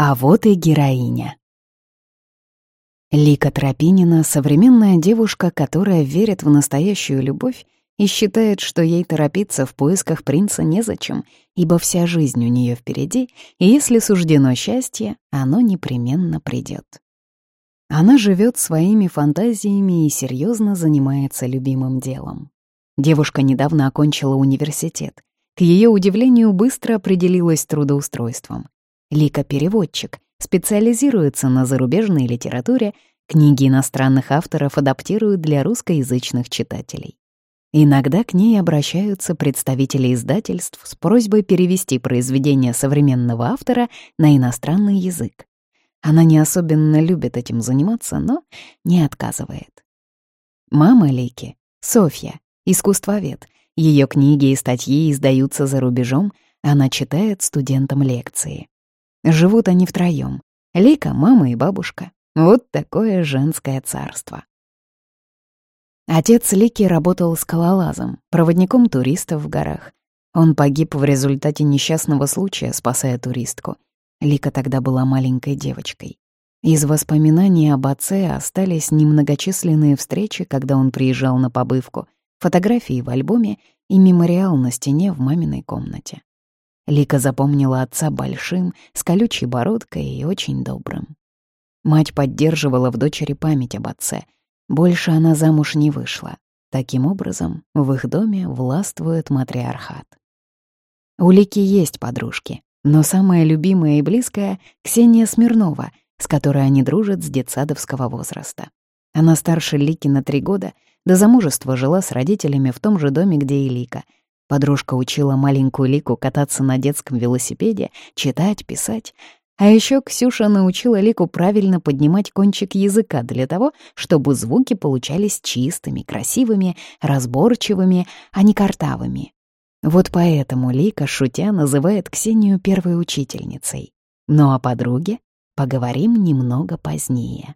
А вот и героиня. Лика Тропинина — современная девушка, которая верит в настоящую любовь и считает, что ей торопиться в поисках принца незачем, ибо вся жизнь у нее впереди, и если суждено счастье, оно непременно придет. Она живет своими фантазиями и серьезно занимается любимым делом. Девушка недавно окончила университет. К ее удивлению, быстро определилась трудоустройством. Лика — переводчик, специализируется на зарубежной литературе, книги иностранных авторов адаптируют для русскоязычных читателей. Иногда к ней обращаются представители издательств с просьбой перевести произведение современного автора на иностранный язык. Она не особенно любит этим заниматься, но не отказывает. Мама Лики — Софья, искусствовед. Ее книги и статьи издаются за рубежом, она читает студентам лекции. Живут они втроём. Лика, мама и бабушка. Вот такое женское царство. Отец Лики работал скалолазом, проводником туристов в горах. Он погиб в результате несчастного случая, спасая туристку. Лика тогда была маленькой девочкой. Из воспоминаний об отце остались немногочисленные встречи, когда он приезжал на побывку, фотографии в альбоме и мемориал на стене в маминой комнате. Лика запомнила отца большим, с колючей бородкой и очень добрым. Мать поддерживала в дочери память об отце. Больше она замуж не вышла. Таким образом, в их доме властвует матриархат. У Лики есть подружки, но самая любимая и близкая — Ксения Смирнова, с которой они дружат с детсадовского возраста. Она старше Лики на три года, до замужества жила с родителями в том же доме, где и Лика — Подружка учила маленькую Лику кататься на детском велосипеде, читать, писать. А еще Ксюша научила Лику правильно поднимать кончик языка для того, чтобы звуки получались чистыми, красивыми, разборчивыми, а не картавыми. Вот поэтому Лика, шутя, называет Ксению первой учительницей. Ну а подруге поговорим немного позднее.